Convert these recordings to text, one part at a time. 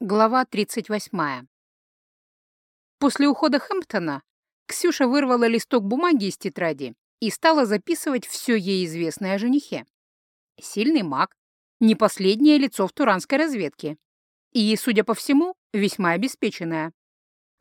Глава 38. После ухода Хэмптона Ксюша вырвала листок бумаги из тетради и стала записывать все ей известное о женихе. Сильный маг, не последнее лицо в туранской разведке. И, судя по всему, весьма обеспеченная.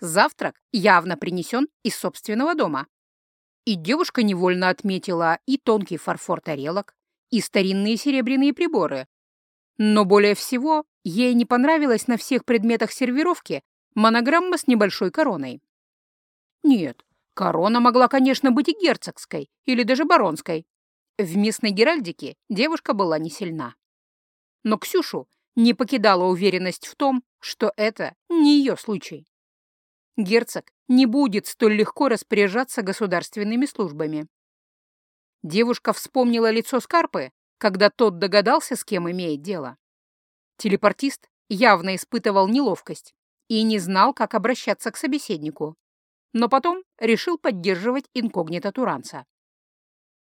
Завтрак явно принесен из собственного дома. И девушка невольно отметила и тонкий фарфор тарелок, и старинные серебряные приборы. Но более всего Ей не понравилась на всех предметах сервировки монограмма с небольшой короной. Нет, корона могла, конечно, быть и герцогской, или даже баронской. В местной геральдике девушка была не сильна. Но Ксюшу не покидала уверенность в том, что это не ее случай. Герцог не будет столь легко распоряжаться государственными службами. Девушка вспомнила лицо Скарпы, когда тот догадался, с кем имеет дело. Телепортист явно испытывал неловкость и не знал, как обращаться к собеседнику, но потом решил поддерживать инкогнито Туранца.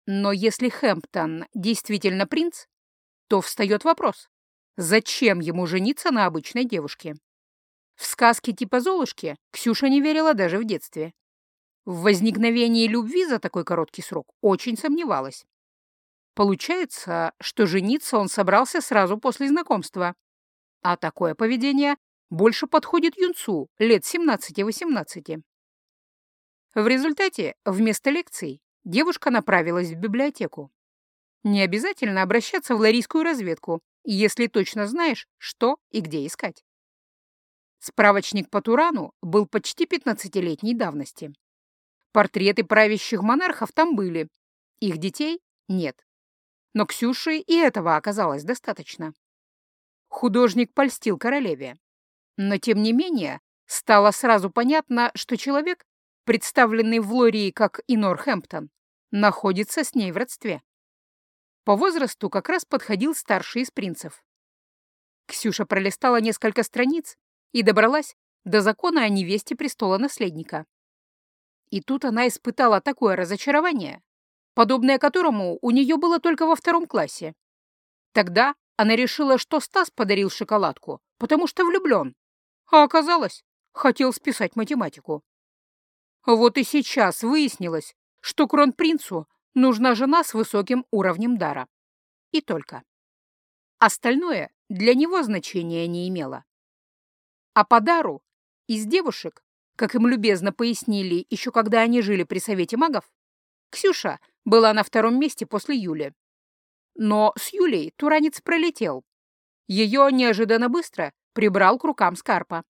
Но если Хэмптон действительно принц, то встает вопрос, зачем ему жениться на обычной девушке? В сказки типа Золушки Ксюша не верила даже в детстве. В возникновении любви за такой короткий срок очень сомневалась. Получается, что жениться он собрался сразу после знакомства. А такое поведение больше подходит юнцу лет 17-18. В результате вместо лекций девушка направилась в библиотеку. Не обязательно обращаться в ларийскую разведку, если точно знаешь, что и где искать. Справочник по Турану был почти 15-летней давности. Портреты правящих монархов там были, их детей нет. Но Ксюше и этого оказалось достаточно. Художник польстил королеве. Но, тем не менее, стало сразу понятно, что человек, представленный в Лории как Инор Хэмптон, находится с ней в родстве. По возрасту как раз подходил старший из принцев. Ксюша пролистала несколько страниц и добралась до закона о невесте престола наследника. И тут она испытала такое разочарование, подобное которому у нее было только во втором классе. Тогда она решила, что Стас подарил шоколадку, потому что влюблен, а оказалось, хотел списать математику. Вот и сейчас выяснилось, что кронпринцу нужна жена с высоким уровнем дара. И только. Остальное для него значения не имело. А по дару из девушек, как им любезно пояснили еще когда они жили при Совете магов, Ксюша была на втором месте после Юли. Но с Юлей Туранец пролетел. Ее неожиданно быстро прибрал к рукам Скарпа.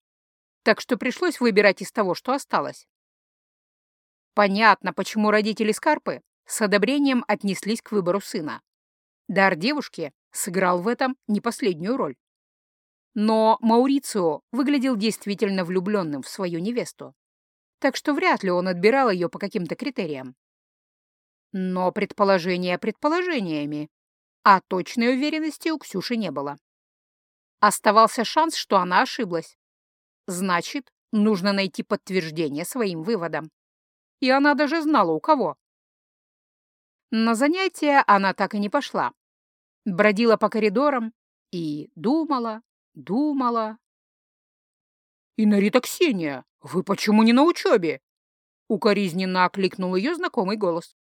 Так что пришлось выбирать из того, что осталось. Понятно, почему родители Скарпы с одобрением отнеслись к выбору сына. Дар девушки сыграл в этом не последнюю роль. Но Маурицио выглядел действительно влюбленным в свою невесту, так что вряд ли он отбирал ее по каким-то критериям. Но предположения предположениями, а точной уверенности у Ксюши не было. Оставался шанс, что она ошиблась. Значит, нужно найти подтверждение своим выводам. И она даже знала, у кого. На занятия она так и не пошла. Бродила по коридорам и думала, думала. «Инарита Ксения, вы почему не на учебе?» Укоризненно окликнул ее знакомый голос.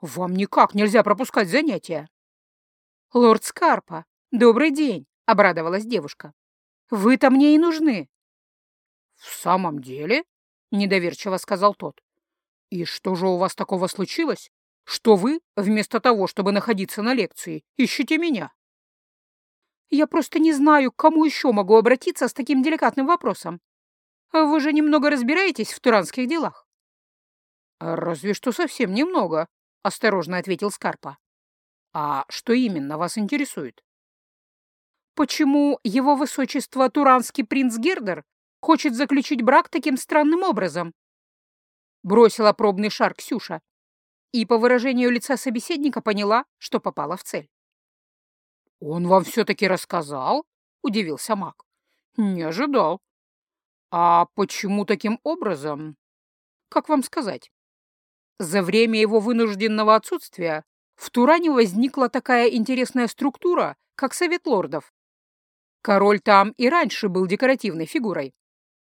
«Вам никак нельзя пропускать занятия!» «Лорд Скарпа, добрый день!» — обрадовалась девушка. «Вы-то мне и нужны!» «В самом деле?» — недоверчиво сказал тот. «И что же у вас такого случилось, что вы, вместо того, чтобы находиться на лекции, ищете меня?» «Я просто не знаю, к кому еще могу обратиться с таким деликатным вопросом. Вы же немного разбираетесь в туранских делах?» «Разве что совсем немного», — осторожно ответил Скарпа. «А что именно вас интересует?» «Почему его высочество Туранский принц Гердер хочет заключить брак таким странным образом?» Бросила пробный шар Ксюша и по выражению лица собеседника поняла, что попала в цель. «Он вам все-таки рассказал?» — удивился маг. «Не ожидал. А почему таким образом? Как вам сказать? За время его вынужденного отсутствия в Туране возникла такая интересная структура, как Совет лордов. Король там и раньше был декоративной фигурой.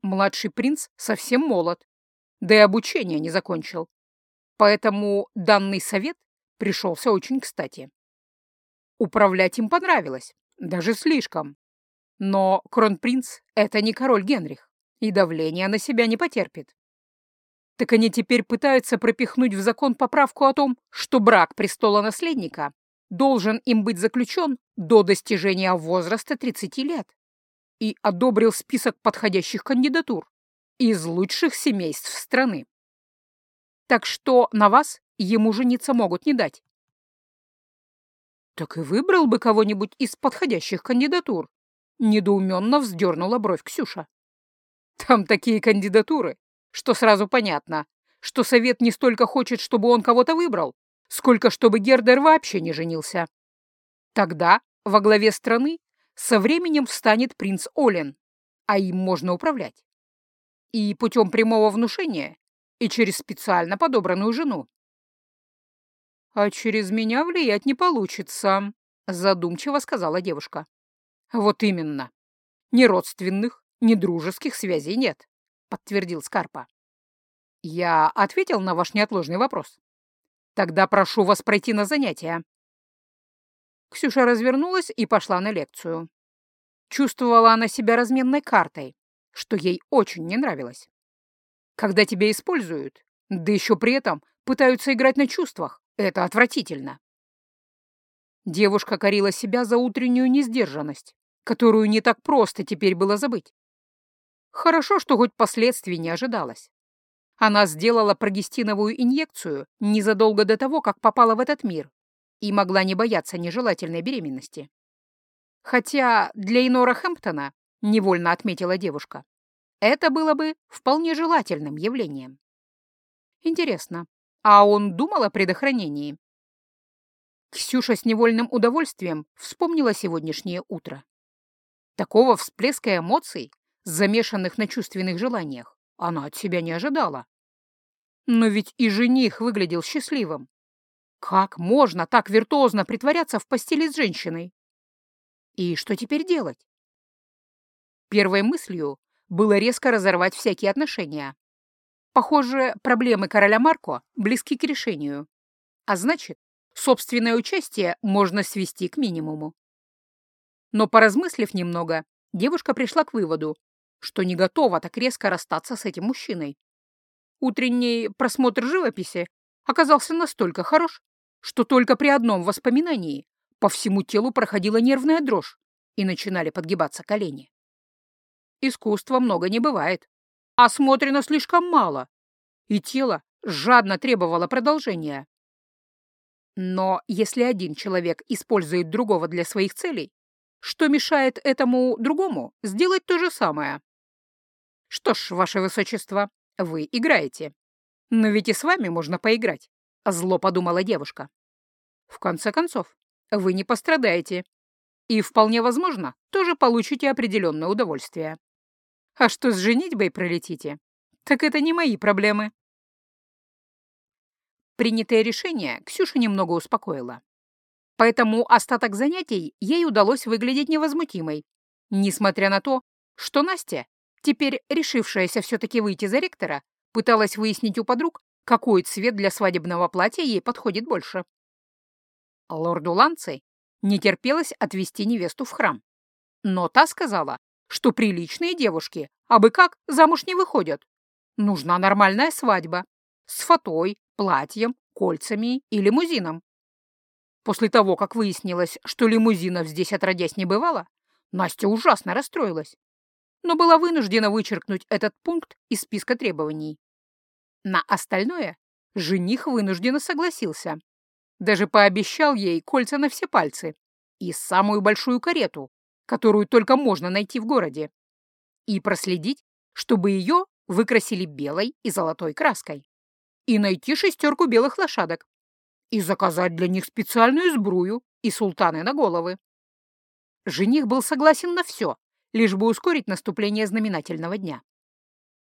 Младший принц совсем молод, да и обучение не закончил. Поэтому данный совет пришелся очень кстати. Управлять им понравилось, даже слишком. Но кронпринц — это не король Генрих, и давление на себя не потерпит. Так они теперь пытаются пропихнуть в закон поправку о том, что брак престола наследника должен им быть заключен до достижения возраста 30 лет и одобрил список подходящих кандидатур из лучших семейств страны. Так что на вас ему жениться могут не дать. Так и выбрал бы кого-нибудь из подходящих кандидатур. Недоуменно вздернула бровь Ксюша. Там такие кандидатуры, что сразу понятно, что совет не столько хочет, чтобы он кого-то выбрал, сколько чтобы Гердер вообще не женился. Тогда во главе страны со временем встанет принц Олен, а им можно управлять. И путем прямого внушения, и через специально подобранную жену. «А через меня влиять не получится», — задумчиво сказала девушка. «Вот именно. Ни родственных, ни дружеских связей нет подтвердил Скарпа. Я ответил на ваш неотложный вопрос. Тогда прошу вас пройти на занятия. Ксюша развернулась и пошла на лекцию. Чувствовала она себя разменной картой, что ей очень не нравилось. Когда тебя используют, да еще при этом пытаются играть на чувствах, это отвратительно. Девушка корила себя за утреннюю несдержанность, которую не так просто теперь было забыть. Хорошо, что хоть последствий не ожидалось. Она сделала прогестиновую инъекцию незадолго до того, как попала в этот мир, и могла не бояться нежелательной беременности. Хотя для Инора Хэмптона, невольно отметила девушка, это было бы вполне желательным явлением. Интересно, а он думал о предохранении? Ксюша с невольным удовольствием вспомнила сегодняшнее утро. Такого всплеска эмоций замешанных на чувственных желаниях, она от себя не ожидала. Но ведь и жених выглядел счастливым. Как можно так виртуозно притворяться в постели с женщиной? И что теперь делать? Первой мыслью было резко разорвать всякие отношения. Похоже, проблемы короля Марко близки к решению. А значит, собственное участие можно свести к минимуму. Но поразмыслив немного, девушка пришла к выводу, что не готова так резко расстаться с этим мужчиной. Утренний просмотр живописи оказался настолько хорош, что только при одном воспоминании по всему телу проходила нервная дрожь и начинали подгибаться колени. Искусства много не бывает, а смотрено слишком мало, и тело жадно требовало продолжения. Но если один человек использует другого для своих целей, что мешает этому другому сделать то же самое? «Что ж, ваше высочество, вы играете. Но ведь и с вами можно поиграть», — зло подумала девушка. «В конце концов, вы не пострадаете. И, вполне возможно, тоже получите определенное удовольствие. А что с женитьбой пролетите, так это не мои проблемы». Принятое решение Ксюша немного успокоило. Поэтому остаток занятий ей удалось выглядеть невозмутимой, несмотря на то, что Настя Теперь, решившаяся все-таки выйти за ректора, пыталась выяснить у подруг, какой цвет для свадебного платья ей подходит больше. Лорду Ланци не терпелось отвезти невесту в храм. Но та сказала, что приличные девушки, абы как, замуж не выходят. Нужна нормальная свадьба. С фатой, платьем, кольцами и лимузином. После того, как выяснилось, что лимузинов здесь отродясь не бывало, Настя ужасно расстроилась но была вынуждена вычеркнуть этот пункт из списка требований. На остальное жених вынужденно согласился. Даже пообещал ей кольца на все пальцы и самую большую карету, которую только можно найти в городе, и проследить, чтобы ее выкрасили белой и золотой краской, и найти шестерку белых лошадок, и заказать для них специальную сбрую и султаны на головы. Жених был согласен на все, лишь бы ускорить наступление знаменательного дня.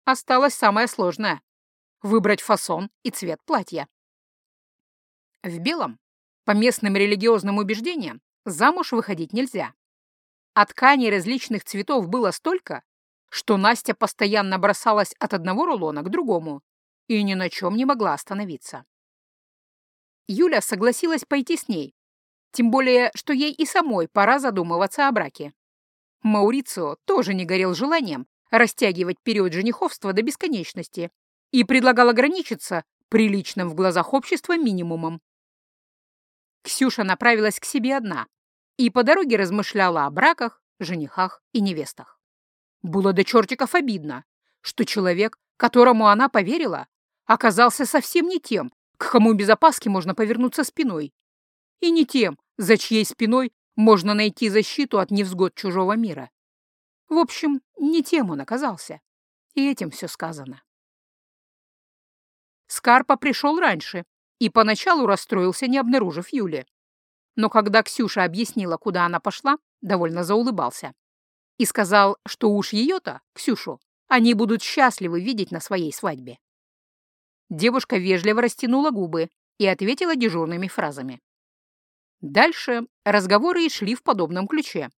Осталось самое сложное — выбрать фасон и цвет платья. В белом, по местным религиозным убеждениям, замуж выходить нельзя. а тканей различных цветов было столько, что Настя постоянно бросалась от одного рулона к другому и ни на чем не могла остановиться. Юля согласилась пойти с ней, тем более, что ей и самой пора задумываться о браке. Маурицио тоже не горел желанием растягивать период жениховства до бесконечности и предлагал ограничиться приличным в глазах общества минимумом. Ксюша направилась к себе одна и по дороге размышляла о браках, женихах и невестах. Было до чертиков обидно, что человек, которому она поверила, оказался совсем не тем, к кому без опаски можно повернуться спиной, и не тем, за чьей спиной можно найти защиту от невзгод чужого мира. В общем, не тем он оказался, и этим все сказано. Скарпа пришел раньше и поначалу расстроился, не обнаружив Юли. Но когда Ксюша объяснила, куда она пошла, довольно заулыбался. И сказал, что уж ее-то, Ксюшу, они будут счастливы видеть на своей свадьбе. Девушка вежливо растянула губы и ответила дежурными фразами. Дальше разговоры и шли в подобном ключе.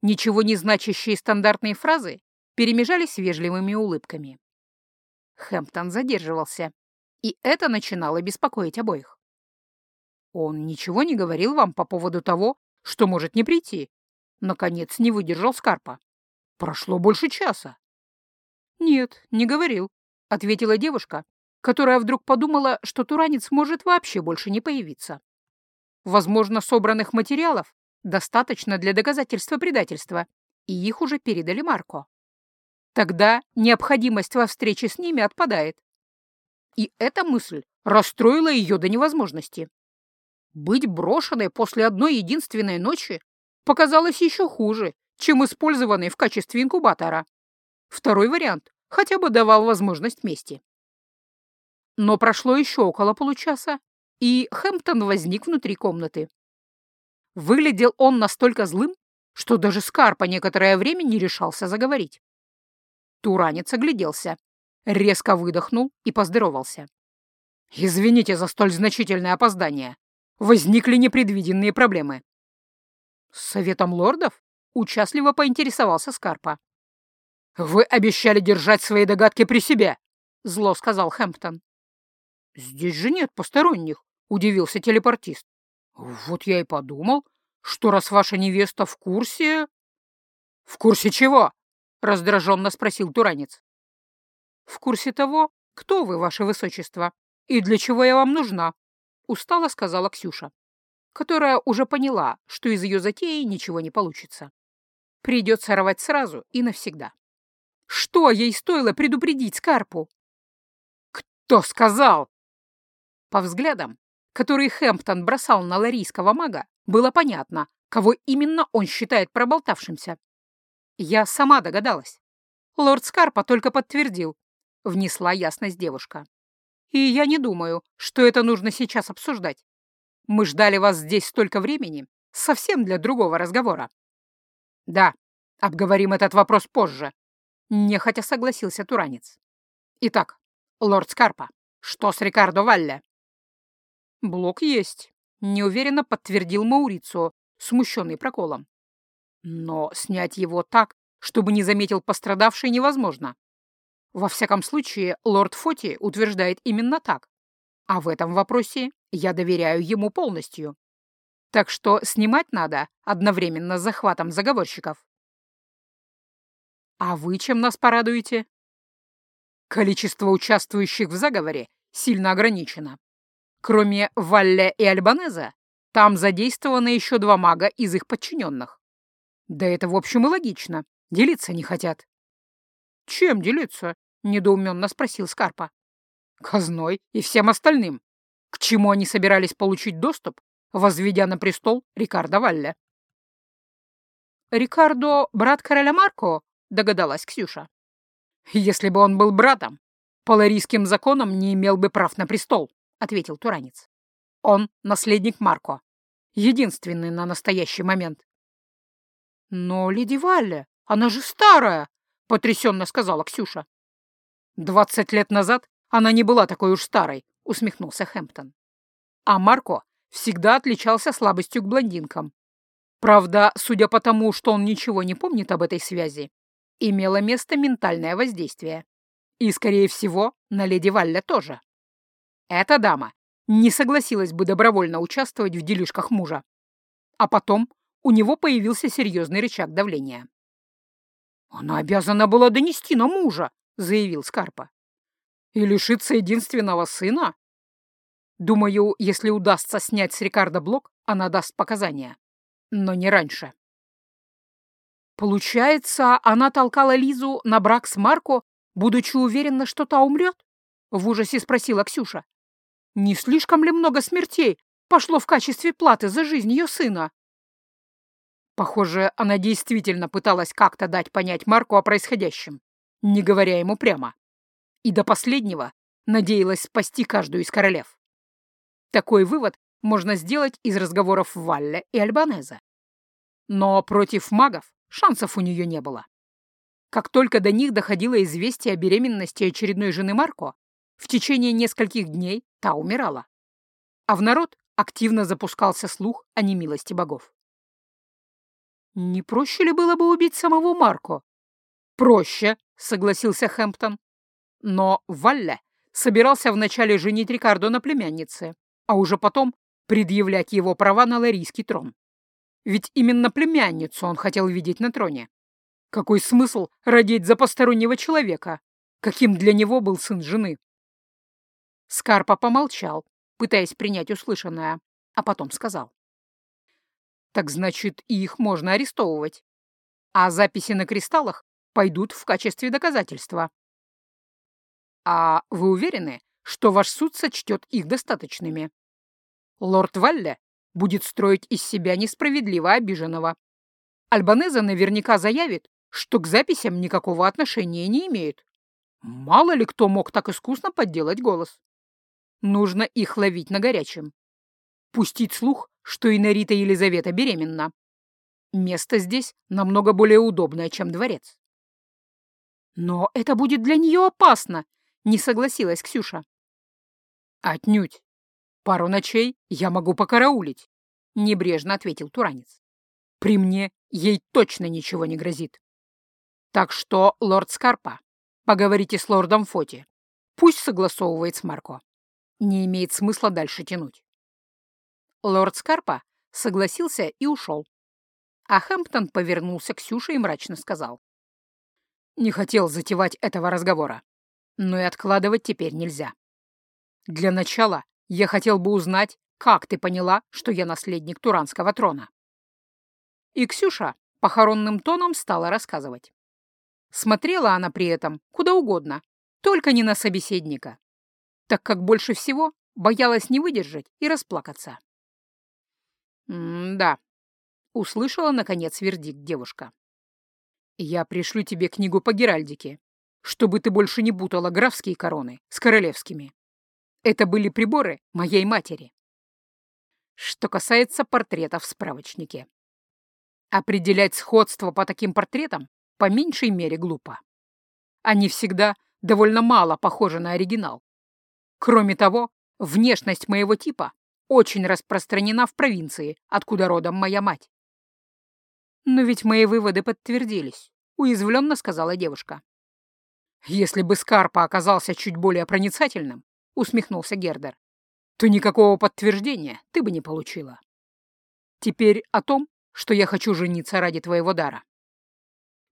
Ничего не значащие стандартные фразы перемежались вежливыми улыбками. Хэмптон задерживался, и это начинало беспокоить обоих. «Он ничего не говорил вам по поводу того, что может не прийти?» Наконец не выдержал Скарпа. «Прошло больше часа». «Нет, не говорил», — ответила девушка, которая вдруг подумала, что Туранец может вообще больше не появиться. Возможно, собранных материалов достаточно для доказательства предательства, и их уже передали Марко. Тогда необходимость во встрече с ними отпадает. И эта мысль расстроила ее до невозможности. Быть брошенной после одной единственной ночи показалось еще хуже, чем использованной в качестве инкубатора. Второй вариант хотя бы давал возможность мести. Но прошло еще около получаса, и Хэмптон возник внутри комнаты. Выглядел он настолько злым, что даже Скарпа некоторое время не решался заговорить. Туранец огляделся, резко выдохнул и поздоровался. «Извините за столь значительное опоздание. Возникли непредвиденные проблемы». «С советом лордов?» — участливо поинтересовался Скарпа. «Вы обещали держать свои догадки при себе», — зло сказал Хэмптон. «Здесь же нет посторонних», — удивился телепортист. «Вот я и подумал, что раз ваша невеста в курсе...» «В курсе чего?» — раздраженно спросил Туранец. «В курсе того, кто вы, ваше высочество, и для чего я вам нужна», — устало сказала Ксюша, которая уже поняла, что из ее затеи ничего не получится. Придется рвать сразу и навсегда. Что ей стоило предупредить Скарпу? «Кто сказал?» По взглядам, которые Хэмптон бросал на ларийского мага, было понятно, кого именно он считает проболтавшимся. Я сама догадалась. Лорд Скарпа только подтвердил. Внесла ясность девушка. И я не думаю, что это нужно сейчас обсуждать. Мы ждали вас здесь столько времени, совсем для другого разговора. Да, обговорим этот вопрос позже. Нехотя согласился Туранец. Итак, лорд Скарпа, что с Рикардо Валле? «Блок есть», — неуверенно подтвердил Маурицо, смущенный проколом. «Но снять его так, чтобы не заметил пострадавший, невозможно. Во всяком случае, лорд Фоти утверждает именно так. А в этом вопросе я доверяю ему полностью. Так что снимать надо одновременно с захватом заговорщиков. А вы чем нас порадуете? Количество участвующих в заговоре сильно ограничено. Кроме Валле и Альбанеза, там задействованы еще два мага из их подчиненных. Да это, в общем, и логично. Делиться не хотят. «Чем делиться?» — недоуменно спросил Скарпа. «Казной и всем остальным. К чему они собирались получить доступ, возведя на престол Рикардо Валле?» «Рикардо — брат короля Марко?» — догадалась Ксюша. «Если бы он был братом, по ларийским законам не имел бы прав на престол», — ответил Туранец. «Он — наследник Марко. Единственный на настоящий момент». «Но леди Валля, она же старая!» — потрясенно сказала Ксюша. «Двадцать лет назад она не была такой уж старой», — усмехнулся Хэмптон. «А Марко всегда отличался слабостью к блондинкам. Правда, судя по тому, что он ничего не помнит об этой связи, имело место ментальное воздействие. И, скорее всего, на леди Валля тоже. Эта дама не согласилась бы добровольно участвовать в делишках мужа. А потом у него появился серьезный рычаг давления. «Она обязана была донести на мужа», — заявил Скарпа. «И лишиться единственного сына?» «Думаю, если удастся снять с Рикардо блок, она даст показания. Но не раньше». Получается, она толкала Лизу на брак с Марко, будучи уверена, что та умрет? В ужасе спросила Ксюша. Не слишком ли много смертей пошло в качестве платы за жизнь ее сына? Похоже, она действительно пыталась как-то дать понять Марку о происходящем, не говоря ему прямо. И до последнего надеялась спасти каждую из королев. Такой вывод можно сделать из разговоров Валля и Альбанеза. Но против магов шансов у нее не было. Как только до них доходило известие о беременности очередной жены Марко, в течение нескольких дней та умирала. А в народ активно запускался слух о немилости богов. Не проще ли было бы убить самого Марко? Проще, согласился Хэмптон. Но Валля собирался вначале женить Рикардо на племяннице, а уже потом предъявлять его права на ларийский трон. Ведь именно племянницу он хотел видеть на троне. Какой смысл родить за постороннего человека? Каким для него был сын жены? Скарпа помолчал, пытаясь принять услышанное, а потом сказал. Так значит, их можно арестовывать. А записи на кристаллах пойдут в качестве доказательства. А вы уверены, что ваш суд сочтет их достаточными? Лорд Валле будет строить из себя несправедливо обиженного. Альбанеза наверняка заявит, что к записям никакого отношения не имеет. Мало ли кто мог так искусно подделать голос. Нужно их ловить на горячем. Пустить слух, что Инарита Елизавета беременна. Место здесь намного более удобное, чем дворец. Но это будет для нее опасно, не согласилась Ксюша. Отнюдь. Пару ночей я могу покараулить, небрежно ответил Туранец. При мне ей точно ничего не грозит. Так что, лорд Скарпа, поговорите с лордом Фоти. Пусть согласовывает с Марко. Не имеет смысла дальше тянуть. Лорд Скарпа согласился и ушел. А Хэмптон повернулся к Сюше и мрачно сказал. «Не хотел затевать этого разговора, но и откладывать теперь нельзя. Для начала я хотел бы узнать, как ты поняла, что я наследник Туранского трона». И Ксюша похоронным тоном стала рассказывать. Смотрела она при этом куда угодно, только не на собеседника, так как больше всего боялась не выдержать и расплакаться. «М-да», — услышала, наконец, вердикт девушка. «Я пришлю тебе книгу по Геральдике, чтобы ты больше не бутала графские короны с королевскими. Это были приборы моей матери. Что касается портретов в справочнике. Определять сходство по таким портретам по меньшей мере глупо. Они всегда довольно мало похожи на оригинал. Кроме того, внешность моего типа очень распространена в провинции, откуда родом моя мать. Но ведь мои выводы подтвердились, уязвленно сказала девушка. Если бы Скарпа оказался чуть более проницательным, усмехнулся Гердер, то никакого подтверждения ты бы не получила. Теперь о том, что я хочу жениться ради твоего дара.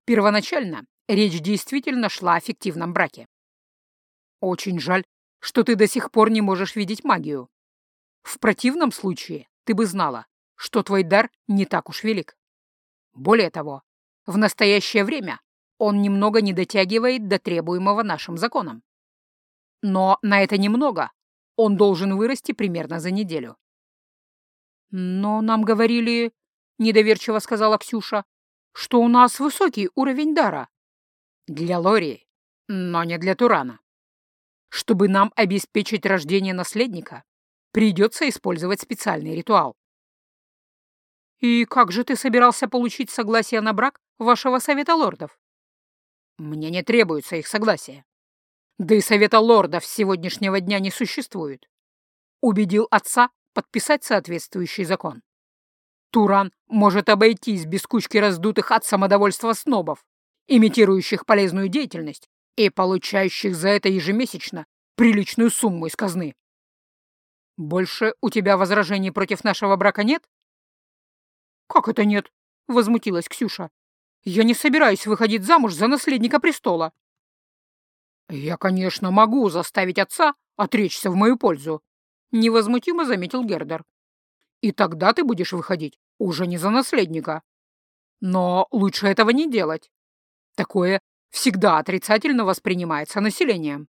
Первоначально речь действительно шла о фиктивном браке. Очень жаль, что ты до сих пор не можешь видеть магию, в противном случае ты бы знала, что твой дар не так уж велик. Более того, в настоящее время он немного не дотягивает до требуемого нашим законом. Но на это немного он должен вырасти примерно за неделю. «Но нам говорили, — недоверчиво сказала Ксюша, — что у нас высокий уровень дара. Для Лори, но не для Турана. Чтобы нам обеспечить рождение наследника, Придется использовать специальный ритуал. «И как же ты собирался получить согласие на брак вашего совета лордов?» «Мне не требуется их согласие. Да и совета лордов с сегодняшнего дня не существует. Убедил отца подписать соответствующий закон. Туран может обойтись без кучки раздутых от самодовольства снобов, имитирующих полезную деятельность и получающих за это ежемесячно приличную сумму из казны. Больше у тебя возражений против нашего брака нет? Как это нет? Возмутилась Ксюша. Я не собираюсь выходить замуж за наследника престола. Я, конечно, могу заставить отца отречься в мою пользу, невозмутимо заметил Гердер. И тогда ты будешь выходить уже не за наследника. Но лучше этого не делать. Такое всегда отрицательно воспринимается населением.